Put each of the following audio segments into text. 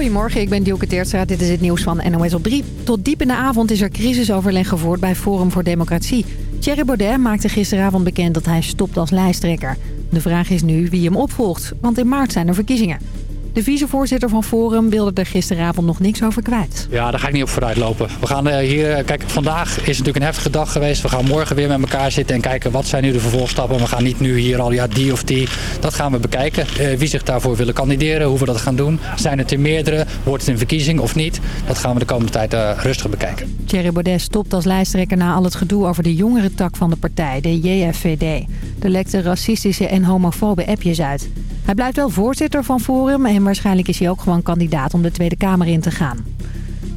Goedemorgen, ik ben Dielke Teertstra. Dit is het nieuws van NOS op 3. Tot diep in de avond is er crisisoverleg gevoerd bij Forum voor Democratie. Thierry Baudet maakte gisteravond bekend dat hij stopt als lijsttrekker. De vraag is nu wie hem opvolgt, want in maart zijn er verkiezingen. De vicevoorzitter van Forum wilde er gisteravond nog niks over kwijt. Ja, daar ga ik niet op vooruit lopen. We gaan eh, hier, eh, kijk, vandaag is natuurlijk een heftige dag geweest. We gaan morgen weer met elkaar zitten en kijken wat zijn nu de vervolgstappen. We gaan niet nu hier al, ja, die of die. Dat gaan we bekijken. Uh, wie zich daarvoor willen kandideren, hoe we dat gaan doen. Zijn het er meerdere? Wordt het een verkiezing of niet? Dat gaan we de komende tijd uh, rustig bekijken. Thierry Baudet stopt als lijsttrekker na al het gedoe over de jongere tak van de partij, de JFVD. Er lekte racistische en homofobe appjes uit. Hij blijft wel voorzitter van Forum en waarschijnlijk is hij ook gewoon kandidaat om de Tweede Kamer in te gaan.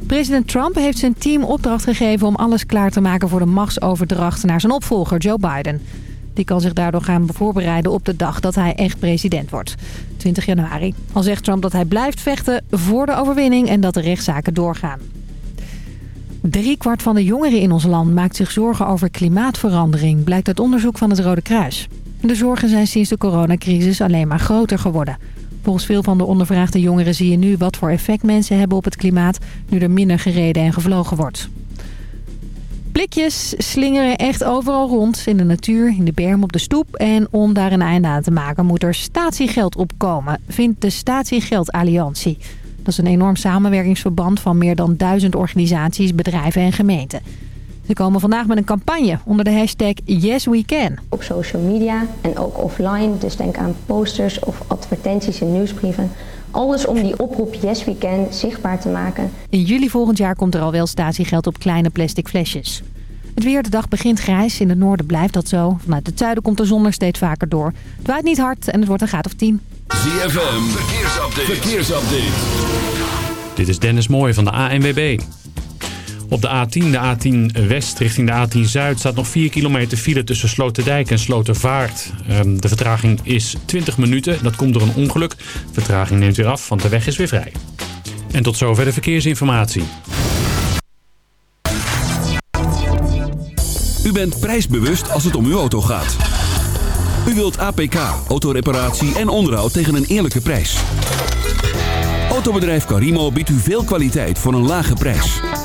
President Trump heeft zijn team opdracht gegeven om alles klaar te maken voor de machtsoverdracht naar zijn opvolger Joe Biden. Die kan zich daardoor gaan voorbereiden op de dag dat hij echt president wordt. 20 januari. Al zegt Trump dat hij blijft vechten voor de overwinning en dat de rechtszaken doorgaan. Driekwart van de jongeren in ons land maakt zich zorgen over klimaatverandering, blijkt uit onderzoek van het Rode Kruis. De zorgen zijn sinds de coronacrisis alleen maar groter geworden. Volgens veel van de ondervraagde jongeren zie je nu wat voor effect mensen hebben op het klimaat... nu er minder gereden en gevlogen wordt. Blikjes slingeren echt overal rond. In de natuur, in de berm, op de stoep. En om daar een einde aan te maken moet er statiegeld opkomen, vindt de Statiegeldalliantie. Dat is een enorm samenwerkingsverband van meer dan duizend organisaties, bedrijven en gemeenten. Ze komen vandaag met een campagne onder de hashtag YesWeCan. Op social media en ook offline, dus denk aan posters of advertenties in nieuwsbrieven. Alles om die oproep Yes We Can zichtbaar te maken. In juli volgend jaar komt er al wel statiegeld op kleine plastic flesjes. Het weer, de dag begint grijs. In het noorden blijft dat zo. Vanuit het zuiden komt de zon er steeds vaker door. Het waait niet hard en het wordt een graad of 10. ZFM, verkeersupdate. verkeersupdate. Dit is Dennis Mooij van de ANWB. Op de A10, de A10 West richting de A10 Zuid staat nog 4 kilometer file tussen Sloterdijk en Slotervaart. Ehm, de vertraging is 20 minuten. Dat komt door een ongeluk. Vertraging neemt weer af, want de weg is weer vrij. En tot zover de verkeersinformatie. U bent prijsbewust als het om uw auto gaat. U wilt APK, autoreparatie en onderhoud tegen een eerlijke prijs. Autobedrijf Carimo biedt u veel kwaliteit voor een lage prijs.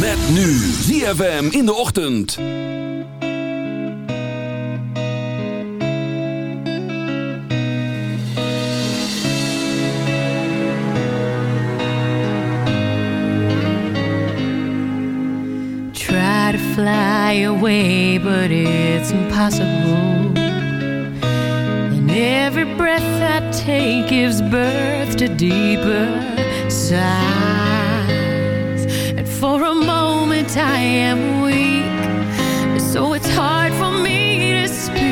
Met nu ZFM in de ochtend. Try to fly away, but it's impossible. And every breath I take gives birth to deeper sighs. I am weak, so it's hard for me to speak.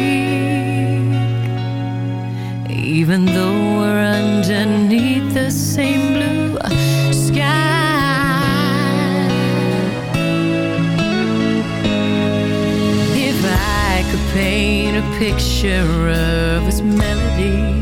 Even though we're underneath the same blue sky. If I could paint a picture of this melody,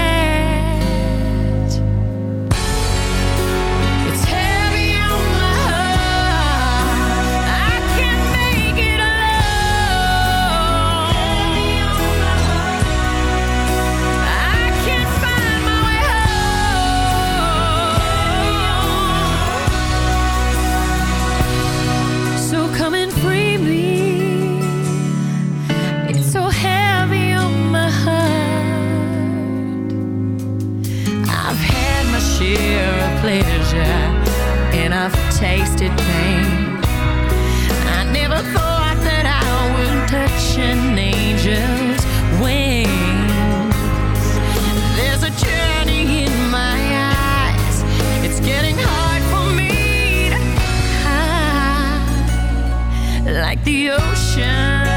ancient angels' wings. There's a journey in my eyes. It's getting hard for me to hide, like the ocean.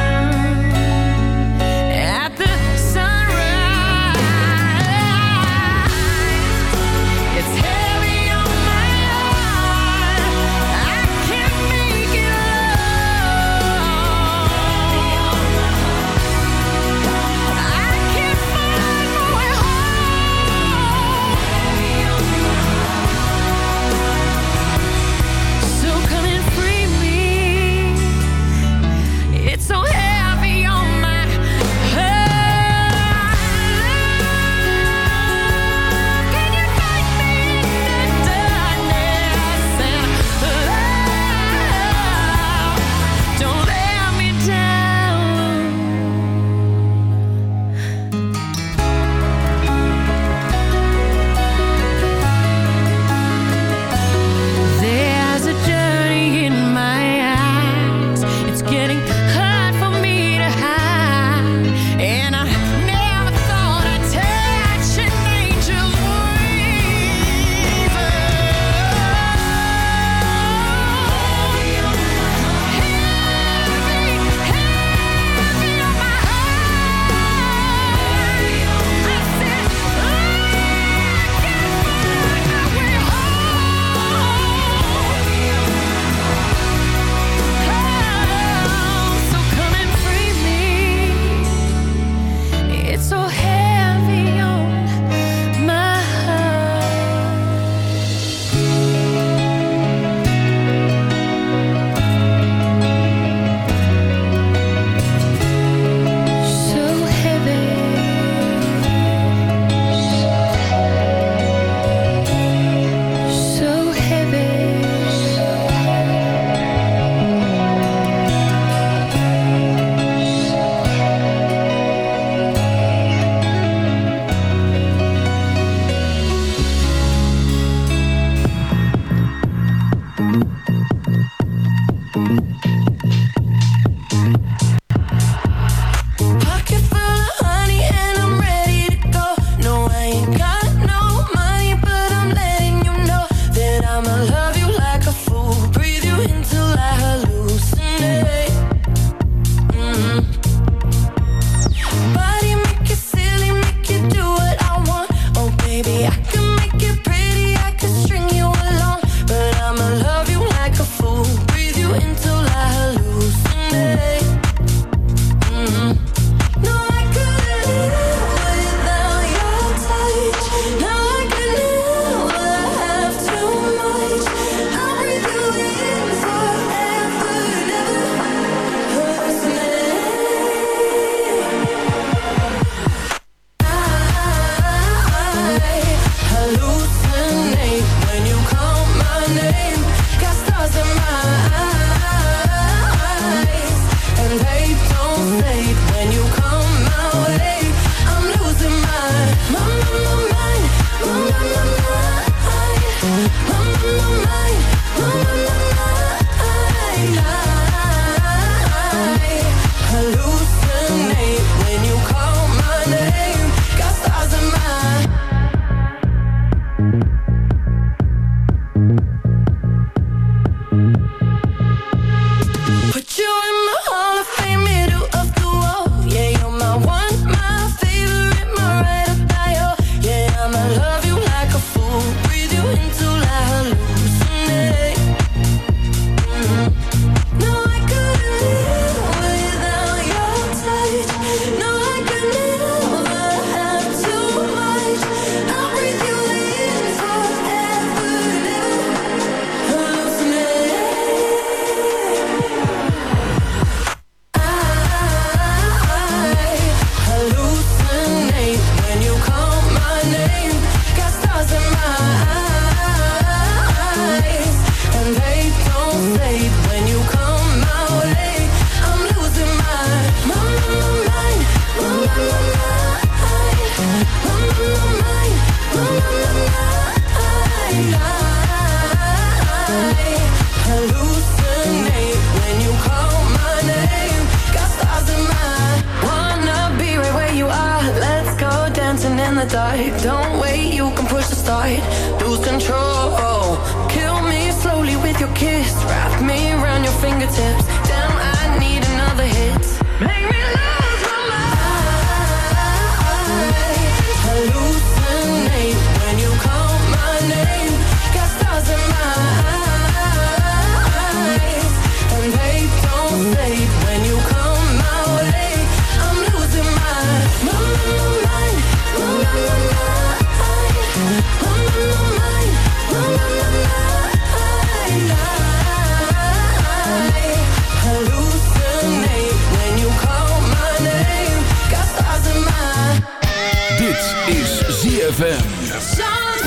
ZFM.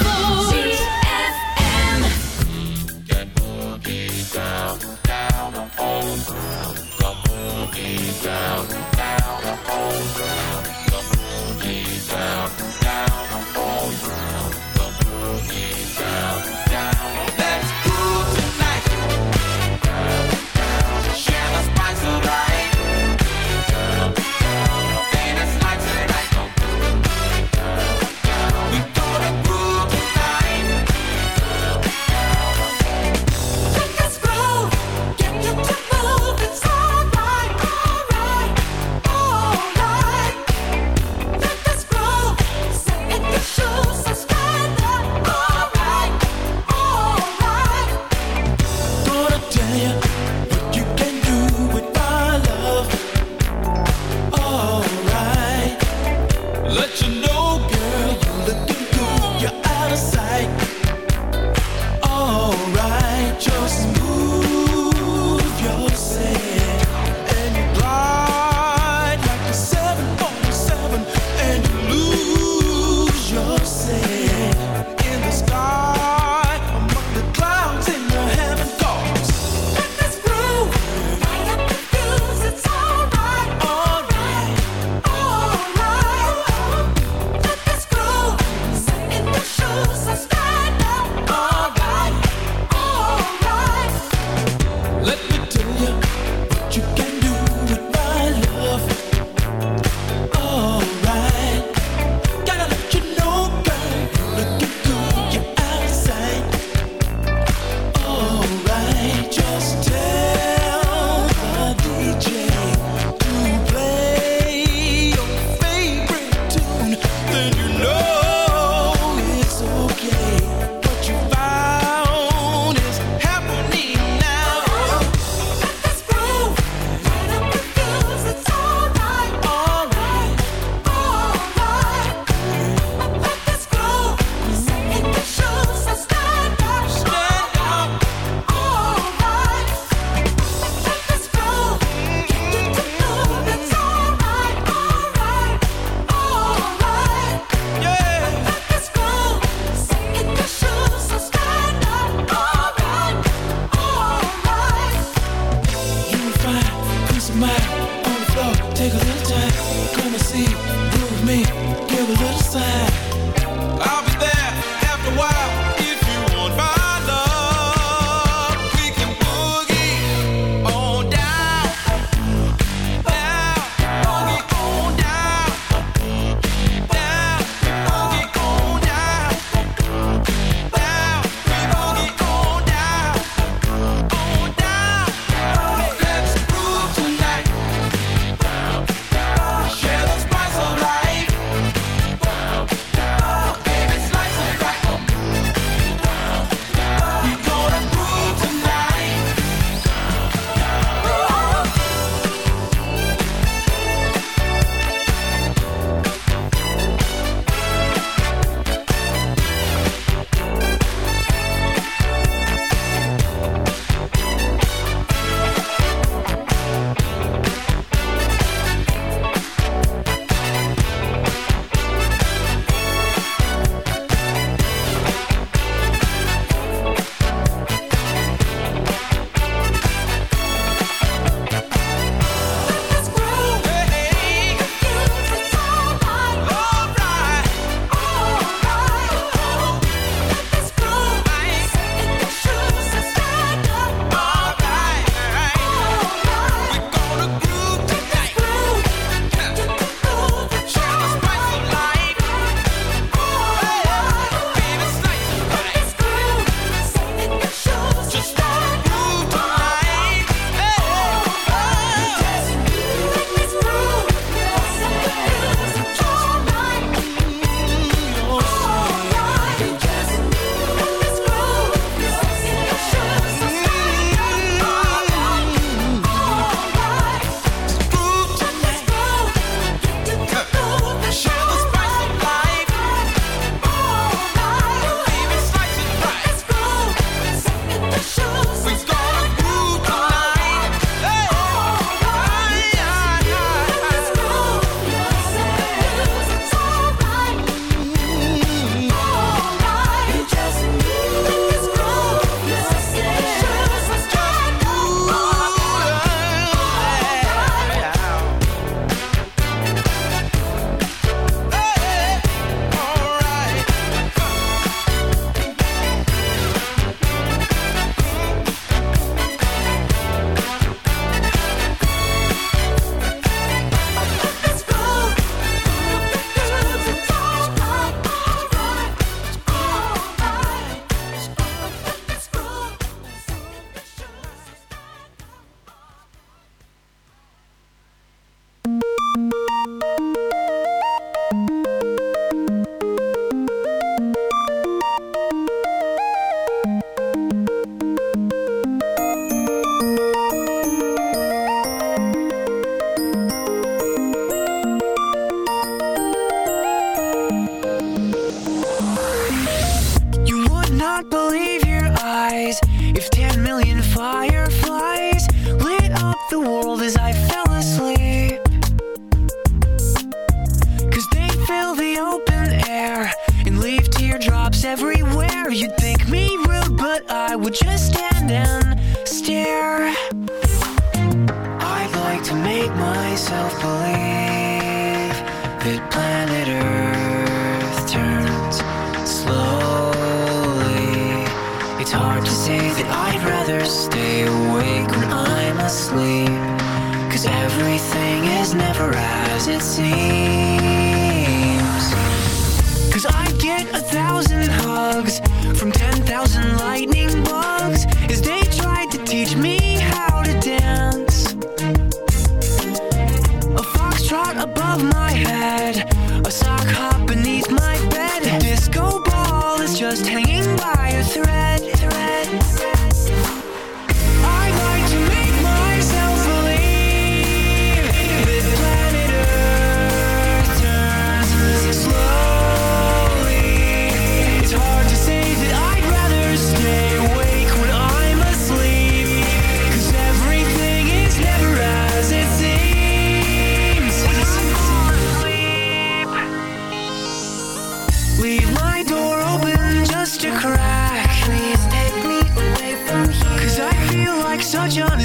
John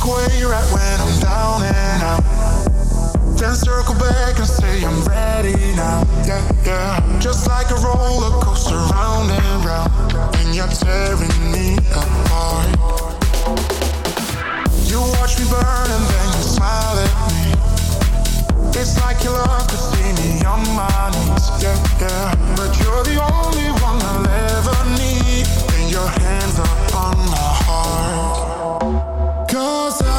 walk away right when I'm down and out. Then circle back and say I'm ready now. Yeah, yeah. Just like a roller coaster, round and round, and you're tearing me apart. You watch me burn and then you smile at me. It's like you love to see me on my knees. Yeah, yeah. But you're the only one I'll ever need, and your hands are on my heart. Cause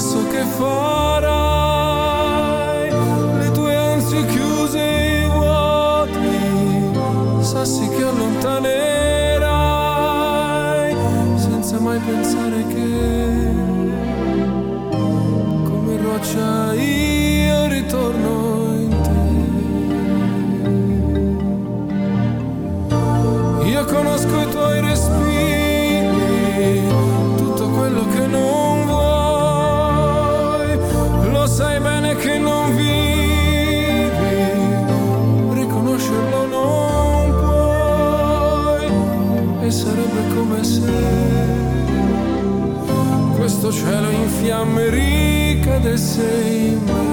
so che farai, le tue ansie chiuse e vuoti, sassi che allontanerai, senza mai pensare che come roccia cielo in fiamme ricade sei me.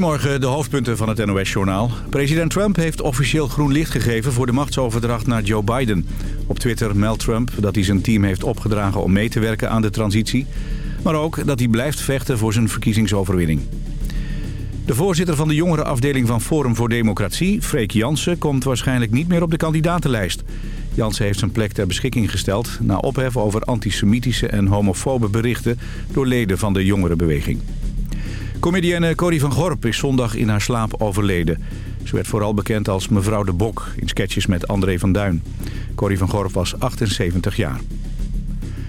Goedemorgen, de hoofdpunten van het NOS-journaal. President Trump heeft officieel groen licht gegeven voor de machtsoverdracht naar Joe Biden. Op Twitter meldt Trump dat hij zijn team heeft opgedragen om mee te werken aan de transitie. Maar ook dat hij blijft vechten voor zijn verkiezingsoverwinning. De voorzitter van de jongerenafdeling van Forum voor Democratie, Freek Jansen, komt waarschijnlijk niet meer op de kandidatenlijst. Jansen heeft zijn plek ter beschikking gesteld na ophef over antisemitische en homofobe berichten door leden van de jongerenbeweging. Comedienne Corrie van Gorp is zondag in haar slaap overleden. Ze werd vooral bekend als mevrouw de Bok in sketches met André van Duin. Corrie van Gorp was 78 jaar.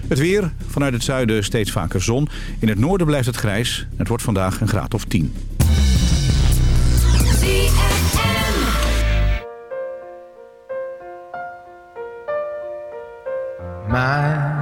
Het weer, vanuit het zuiden steeds vaker zon. In het noorden blijft het grijs. Het wordt vandaag een graad of 10. my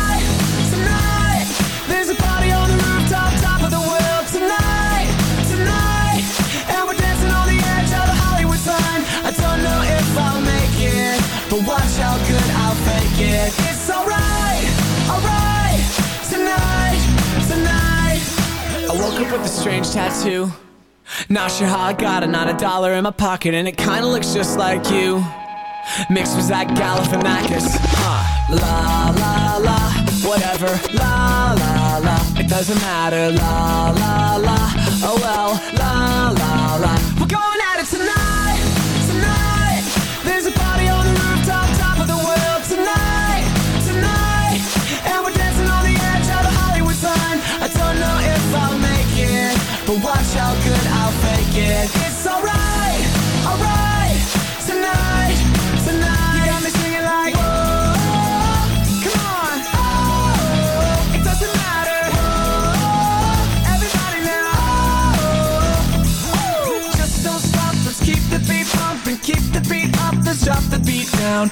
Up with a strange tattoo. Not sure how I got it, not a dollar in my pocket, and it kinda looks just like you. Mixed with Zach Galifianakis, huh? La la la, whatever. La la la, it doesn't matter. La la la, oh well. La la la, we're going at it tonight, tonight. There's a but watch how good I'll fake it. It's alright, alright. Tonight, tonight. You got me singing like, whoa, come on. Oh, it doesn't matter. Whoa, everybody now. Oh, just don't stop. Let's keep the beat pumping, keep the beat up. Let's drop the beat down.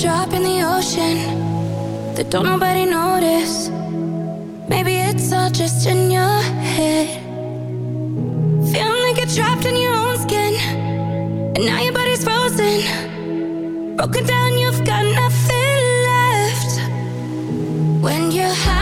drop in the ocean that don't nobody notice. Maybe it's all just in your head. Feeling like you're trapped in your own skin, and now your body's frozen. Broken down, you've got nothing left. When you're high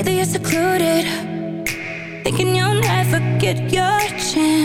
Lately you're secluded. Thinking you'll never get your chance.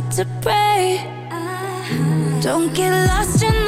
To pray. Don't get lost in